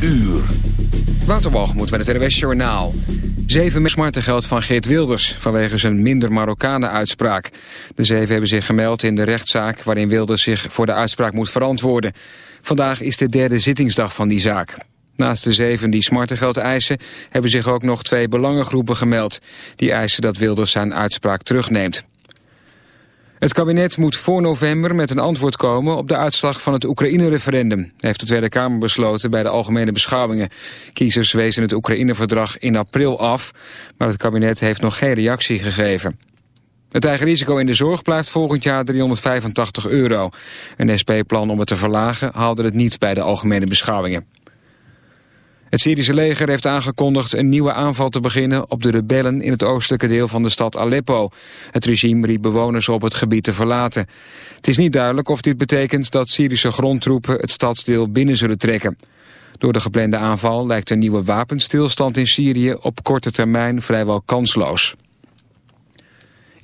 uur. Waterwalgemoed met het RWS Journaal. Zeven geld van Geert Wilders vanwege zijn minder Marokkanen-uitspraak. De zeven hebben zich gemeld in de rechtszaak waarin Wilders zich voor de uitspraak moet verantwoorden. Vandaag is de derde zittingsdag van die zaak. Naast de zeven die smartengeld eisen hebben zich ook nog twee belangengroepen gemeld. Die eisen dat Wilders zijn uitspraak terugneemt. Het kabinet moet voor november met een antwoord komen op de uitslag van het Oekraïne-referendum, heeft de Tweede Kamer besloten bij de algemene beschouwingen. Kiezers wezen het Oekraïne-verdrag in april af, maar het kabinet heeft nog geen reactie gegeven. Het eigen risico in de zorg blijft volgend jaar 385 euro. Een SP-plan om het te verlagen haalde het niet bij de algemene beschouwingen. Het Syrische leger heeft aangekondigd een nieuwe aanval te beginnen op de rebellen in het oostelijke deel van de stad Aleppo. Het regime riep bewoners op het gebied te verlaten. Het is niet duidelijk of dit betekent dat Syrische grondtroepen het stadsdeel binnen zullen trekken. Door de geplande aanval lijkt een nieuwe wapenstilstand in Syrië op korte termijn vrijwel kansloos.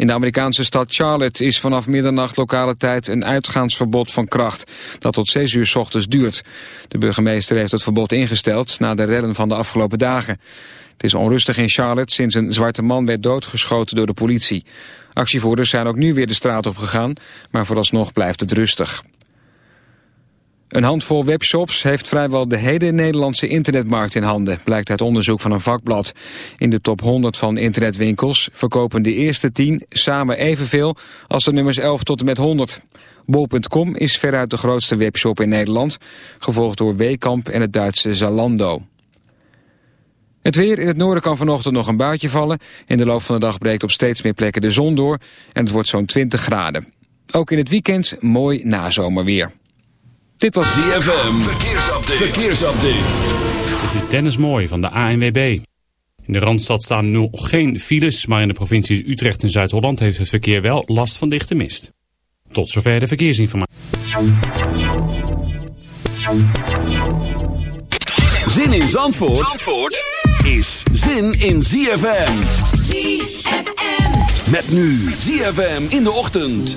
In de Amerikaanse stad Charlotte is vanaf middernacht lokale tijd een uitgaansverbod van kracht, dat tot 6 uur s ochtends duurt. De burgemeester heeft het verbod ingesteld na de rellen van de afgelopen dagen. Het is onrustig in Charlotte sinds een zwarte man werd doodgeschoten door de politie. Actievoerders zijn ook nu weer de straat op gegaan, maar vooralsnog blijft het rustig. Een handvol webshops heeft vrijwel de hele Nederlandse internetmarkt in handen, blijkt uit onderzoek van een vakblad. In de top 100 van internetwinkels verkopen de eerste 10 samen evenveel als de nummers 11 tot en met 100. Bol.com is veruit de grootste webshop in Nederland, gevolgd door Wekamp en het Duitse Zalando. Het weer in het noorden kan vanochtend nog een buitje vallen. In de loop van de dag breekt op steeds meer plekken de zon door en het wordt zo'n 20 graden. Ook in het weekend mooi nazomerweer. Dit was ZFM. Verkeersupdate. Verkeersupdate. Het is Dennis Mooi van de ANWB. In de Randstad staan nu geen files, maar in de provincies Utrecht en Zuid-Holland heeft het verkeer wel last van dichte mist. Tot zover de verkeersinformatie. Zin in Zandvoort, Zandvoort is zin in ZFM. ZFM. Met nu ZFM in de ochtend.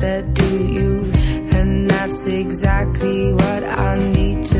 said you, and that's exactly what I need to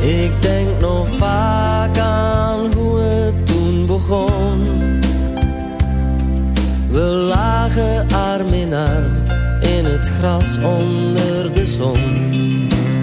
Ik denk nog vaak aan hoe het toen begon. We lagen arm in arm in het gras onder de zon.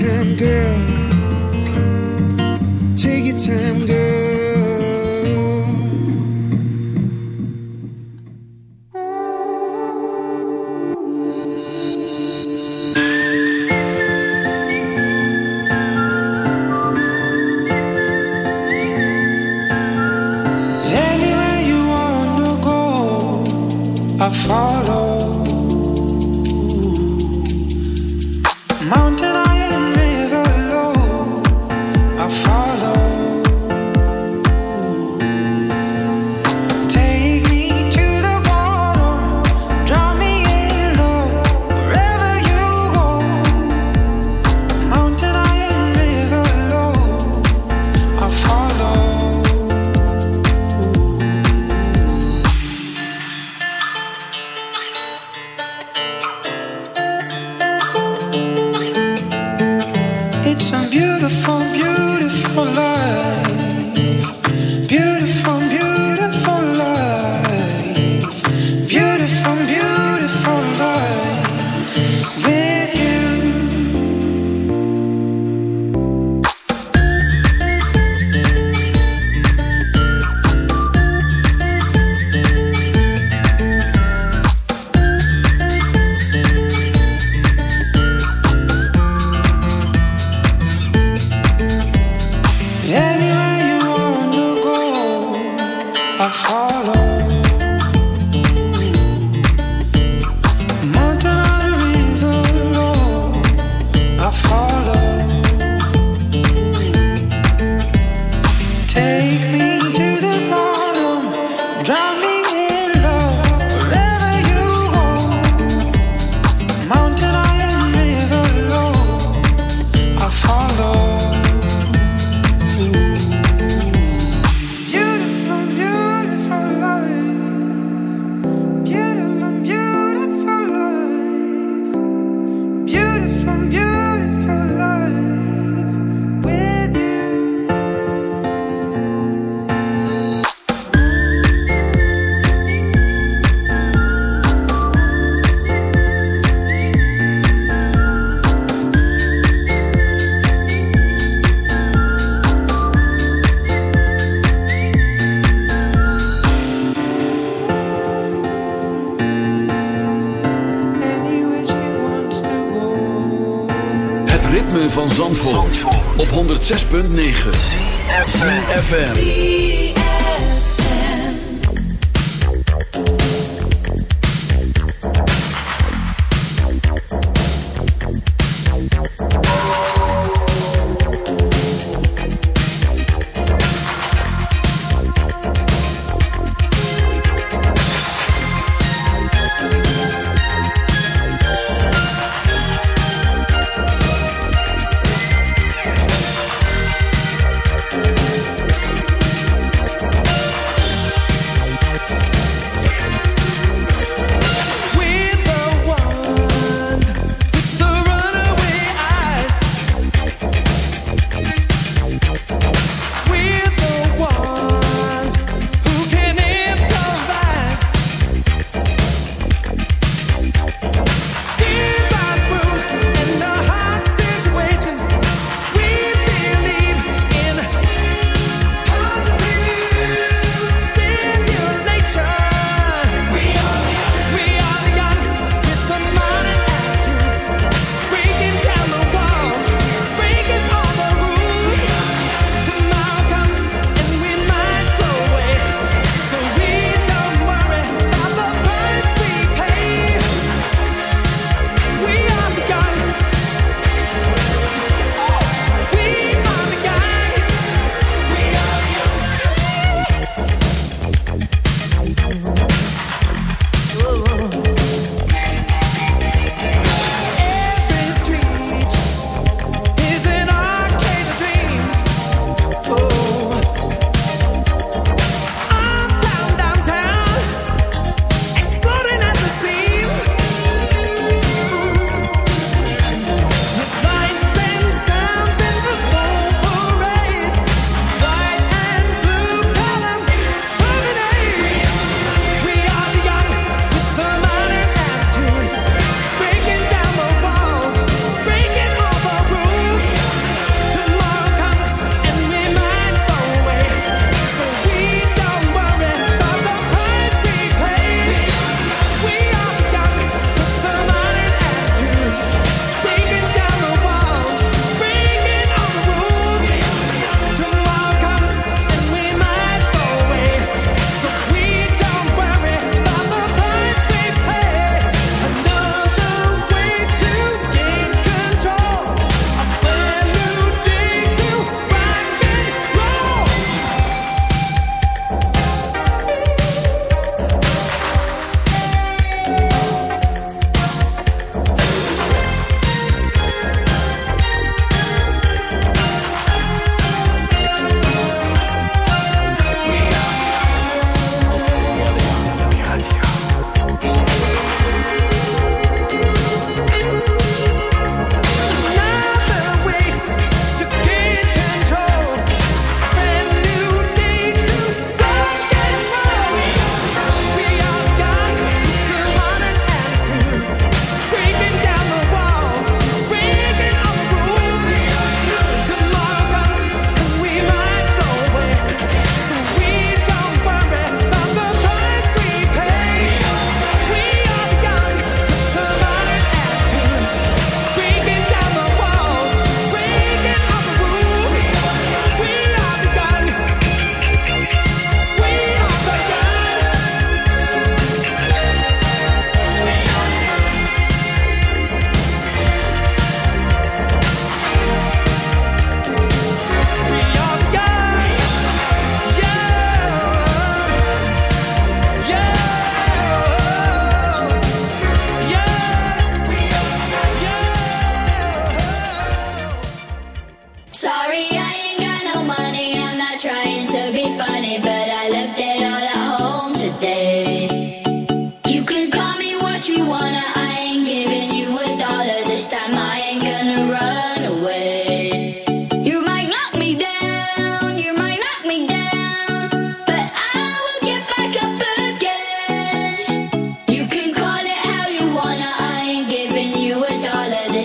Time, girl. Take your time, girl. Op 106.9 FM.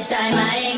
time I ain't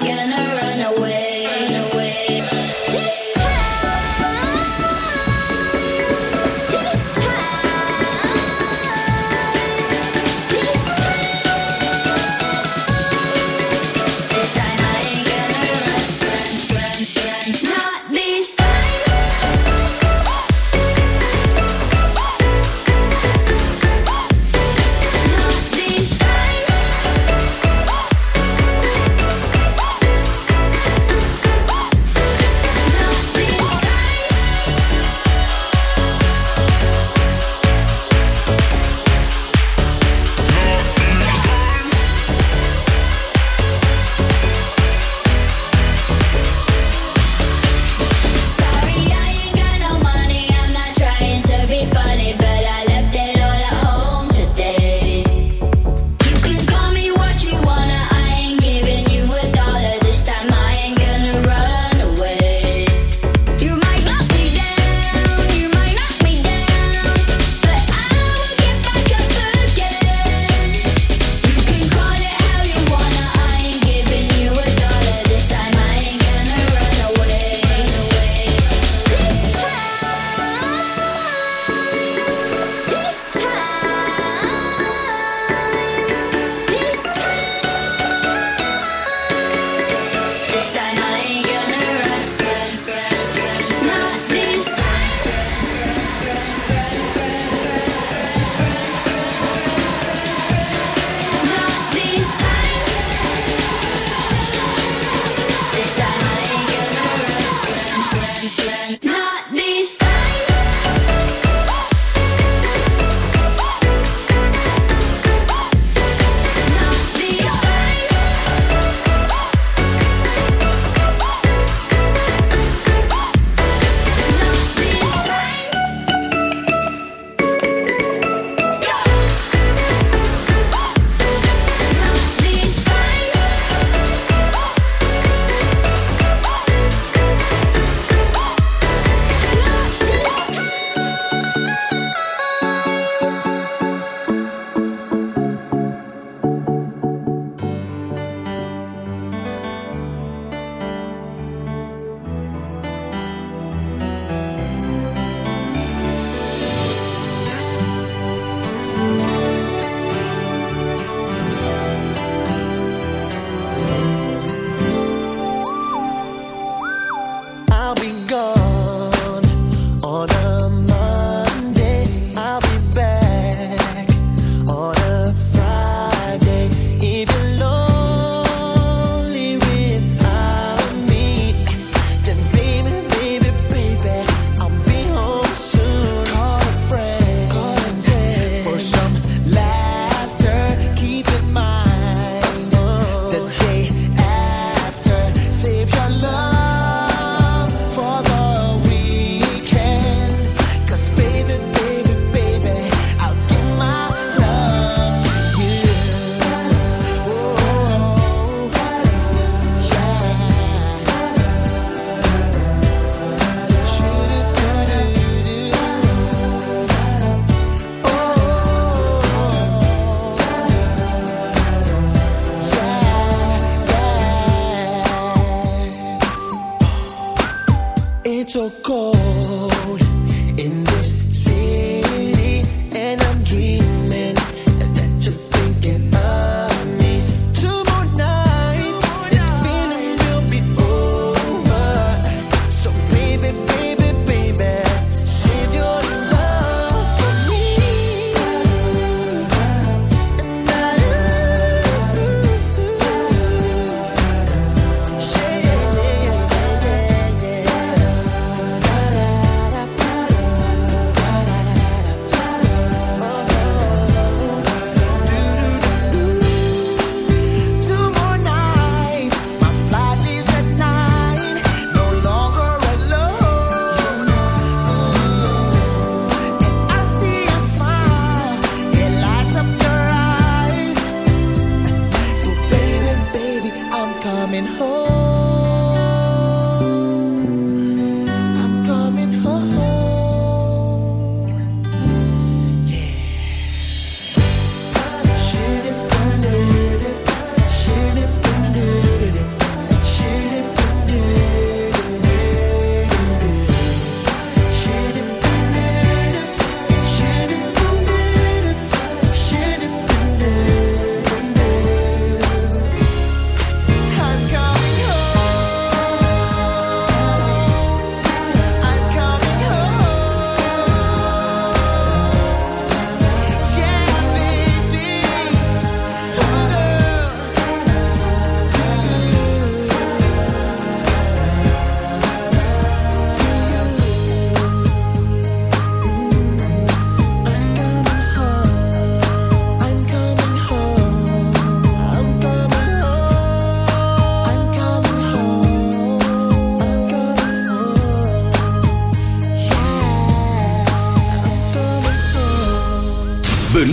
so cold.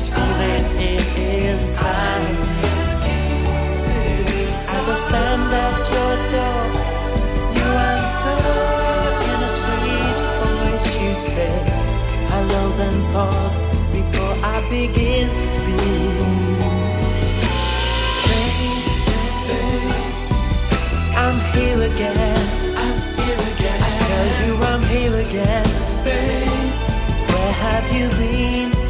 is feeling it inside. As I stand at your door, you answer in a sweet voice. You say, Hello, then pause before I begin to speak. Baby, I'm here again. I'm here again. I tell you I'm here again. Babe, where have you been?